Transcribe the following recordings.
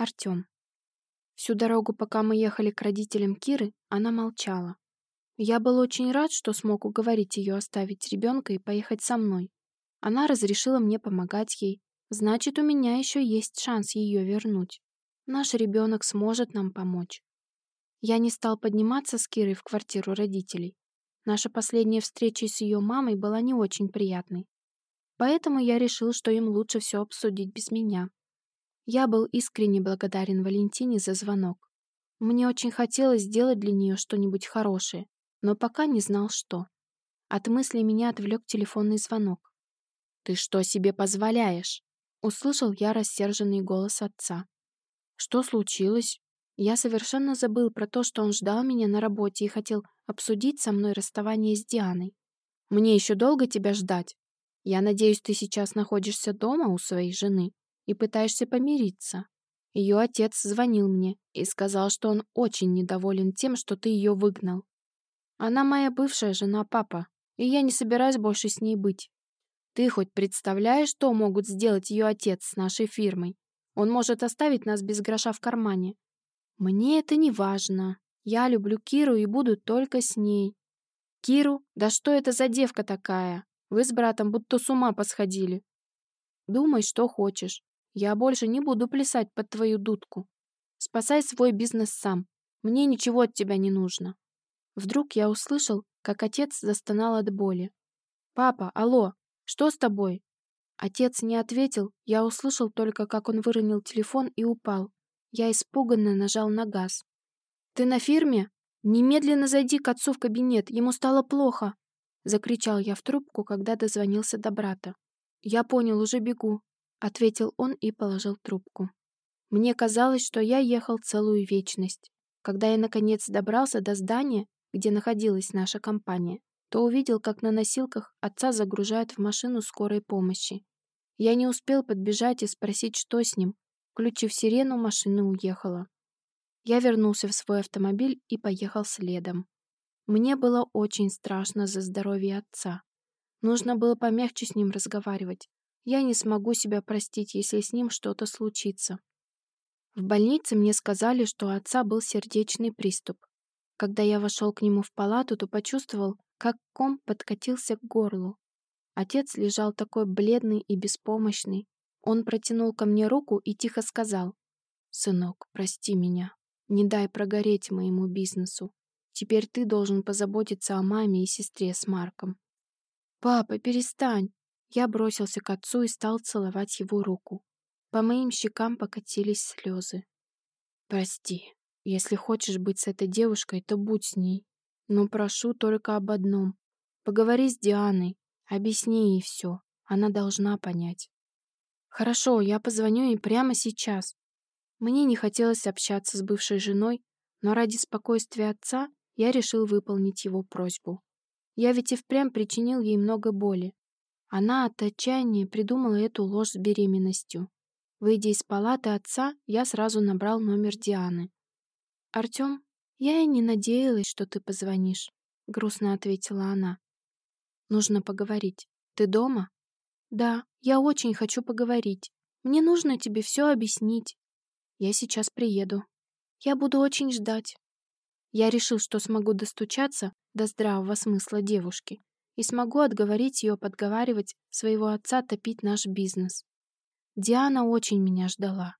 Артём. Всю дорогу, пока мы ехали к родителям Киры, она молчала. Я был очень рад, что смог уговорить ее оставить ребенка и поехать со мной. Она разрешила мне помогать ей. Значит, у меня еще есть шанс ее вернуть. Наш ребенок сможет нам помочь. Я не стал подниматься с Кирой в квартиру родителей. Наша последняя встреча с ее мамой была не очень приятной. Поэтому я решил, что им лучше все обсудить без меня. Я был искренне благодарен Валентине за звонок. Мне очень хотелось сделать для нее что-нибудь хорошее, но пока не знал, что. От мысли меня отвлек телефонный звонок. «Ты что себе позволяешь?» Услышал я рассерженный голос отца. «Что случилось?» Я совершенно забыл про то, что он ждал меня на работе и хотел обсудить со мной расставание с Дианой. «Мне еще долго тебя ждать? Я надеюсь, ты сейчас находишься дома у своей жены?» И пытаешься помириться. Ее отец звонил мне и сказал, что он очень недоволен тем, что ты ее выгнал. Она моя бывшая жена папа, и я не собираюсь больше с ней быть. Ты хоть представляешь, что могут сделать ее отец с нашей фирмой? Он может оставить нас без гроша в кармане. Мне это не важно. Я люблю Киру и буду только с ней. Киру? Да что это за девка такая? Вы с братом будто с ума посходили. Думай, что хочешь. Я больше не буду плясать под твою дудку. Спасай свой бизнес сам. Мне ничего от тебя не нужно. Вдруг я услышал, как отец застонал от боли. «Папа, алло, что с тобой?» Отец не ответил, я услышал только, как он выронил телефон и упал. Я испуганно нажал на газ. «Ты на фирме? Немедленно зайди к отцу в кабинет, ему стало плохо!» Закричал я в трубку, когда дозвонился до брата. «Я понял, уже бегу ответил он и положил трубку. Мне казалось, что я ехал целую вечность. Когда я наконец добрался до здания, где находилась наша компания, то увидел, как на носилках отца загружают в машину скорой помощи. Я не успел подбежать и спросить, что с ним. Включив сирену, машина уехала. Я вернулся в свой автомобиль и поехал следом. Мне было очень страшно за здоровье отца. Нужно было помягче с ним разговаривать, я не смогу себя простить, если с ним что-то случится. В больнице мне сказали, что у отца был сердечный приступ. Когда я вошел к нему в палату, то почувствовал, как ком подкатился к горлу. Отец лежал такой бледный и беспомощный. Он протянул ко мне руку и тихо сказал, «Сынок, прости меня. Не дай прогореть моему бизнесу. Теперь ты должен позаботиться о маме и сестре с Марком». «Папа, перестань. Я бросился к отцу и стал целовать его руку. По моим щекам покатились слезы. «Прости, если хочешь быть с этой девушкой, то будь с ней. Но прошу только об одном. Поговори с Дианой, объясни ей все. Она должна понять». «Хорошо, я позвоню ей прямо сейчас». Мне не хотелось общаться с бывшей женой, но ради спокойствия отца я решил выполнить его просьбу. Я ведь и впрямь причинил ей много боли. Она от отчаяния придумала эту ложь с беременностью. Выйдя из палаты отца, я сразу набрал номер Дианы. «Артём, я и не надеялась, что ты позвонишь», — грустно ответила она. «Нужно поговорить. Ты дома?» «Да, я очень хочу поговорить. Мне нужно тебе все объяснить. Я сейчас приеду. Я буду очень ждать». Я решил, что смогу достучаться до здравого смысла девушки и смогу отговорить ее подговаривать своего отца топить наш бизнес. Диана очень меня ждала.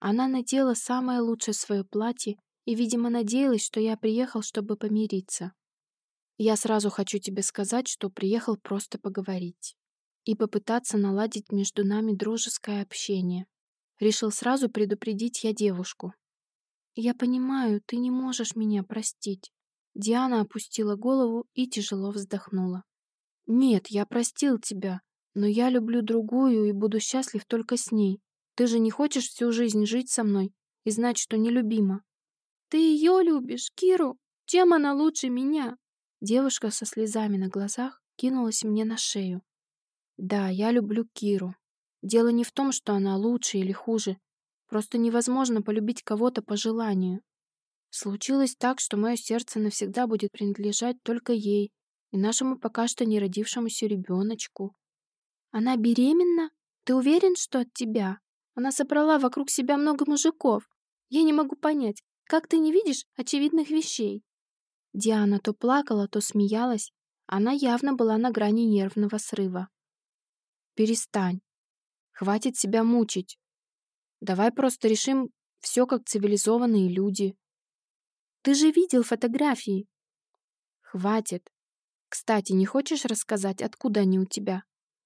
Она надела самое лучшее свое платье и, видимо, надеялась, что я приехал, чтобы помириться. Я сразу хочу тебе сказать, что приехал просто поговорить и попытаться наладить между нами дружеское общение. Решил сразу предупредить я девушку. Я понимаю, ты не можешь меня простить. Диана опустила голову и тяжело вздохнула. «Нет, я простил тебя, но я люблю другую и буду счастлив только с ней. Ты же не хочешь всю жизнь жить со мной и знать, что нелюбима?» «Ты ее любишь, Киру? Чем она лучше меня?» Девушка со слезами на глазах кинулась мне на шею. «Да, я люблю Киру. Дело не в том, что она лучше или хуже. Просто невозможно полюбить кого-то по желанию. Случилось так, что мое сердце навсегда будет принадлежать только ей, и нашему пока что не родившемуся ребеночку. Она беременна? Ты уверен, что от тебя? Она собрала вокруг себя много мужиков. Я не могу понять, как ты не видишь очевидных вещей?» Диана то плакала, то смеялась. Она явно была на грани нервного срыва. «Перестань. Хватит себя мучить. Давай просто решим все как цивилизованные люди. Ты же видел фотографии. Хватит. Кстати, не хочешь рассказать, откуда они у тебя?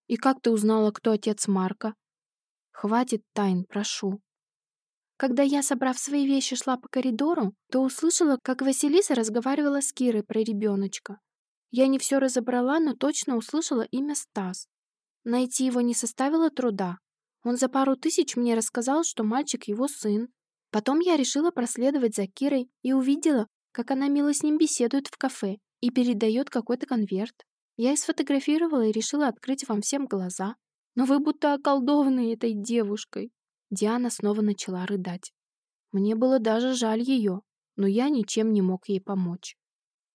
И как ты узнала, кто отец Марка? Хватит тайн, прошу. Когда я, собрав свои вещи, шла по коридору, то услышала, как Василиса разговаривала с Кирой про ребеночка. Я не все разобрала, но точно услышала имя Стас. Найти его не составило труда. Он за пару тысяч мне рассказал, что мальчик его сын. Потом я решила проследовать за Кирой и увидела, как она мило с ним беседует в кафе и передает какой-то конверт. Я и сфотографировала и решила открыть вам всем глаза. Но вы будто околдованы этой девушкой. Диана снова начала рыдать. Мне было даже жаль ее, но я ничем не мог ей помочь.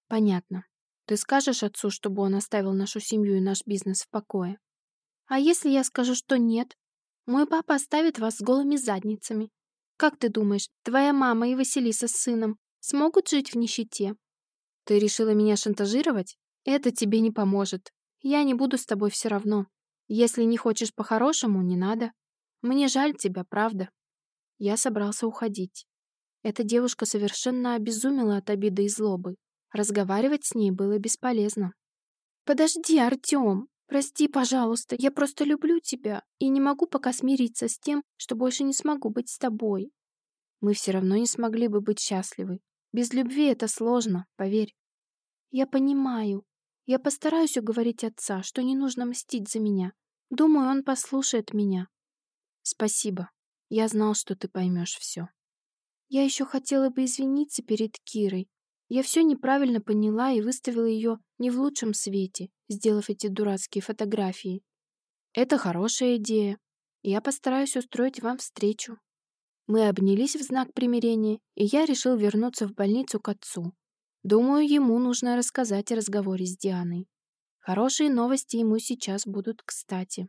Понятно. Ты скажешь отцу, чтобы он оставил нашу семью и наш бизнес в покое? А если я скажу, что нет? Мой папа оставит вас с голыми задницами. Как ты думаешь, твоя мама и Василиса с сыном смогут жить в нищете? Ты решила меня шантажировать? Это тебе не поможет. Я не буду с тобой все равно. Если не хочешь по-хорошему, не надо. Мне жаль тебя, правда. Я собрался уходить. Эта девушка совершенно обезумела от обиды и злобы. Разговаривать с ней было бесполезно. «Подожди, Артем! Прости, пожалуйста, я просто люблю тебя и не могу пока смириться с тем, что больше не смогу быть с тобой. Мы все равно не смогли бы быть счастливы. Без любви это сложно, поверь. Я понимаю. Я постараюсь уговорить отца, что не нужно мстить за меня. Думаю, он послушает меня. Спасибо. Я знал, что ты поймешь все. Я еще хотела бы извиниться перед Кирой. Я все неправильно поняла и выставила ее не в лучшем свете, сделав эти дурацкие фотографии. Это хорошая идея. Я постараюсь устроить вам встречу. Мы обнялись в знак примирения, и я решил вернуться в больницу к отцу. Думаю, ему нужно рассказать о разговоре с Дианой. Хорошие новости ему сейчас будут кстати.